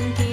seventeen.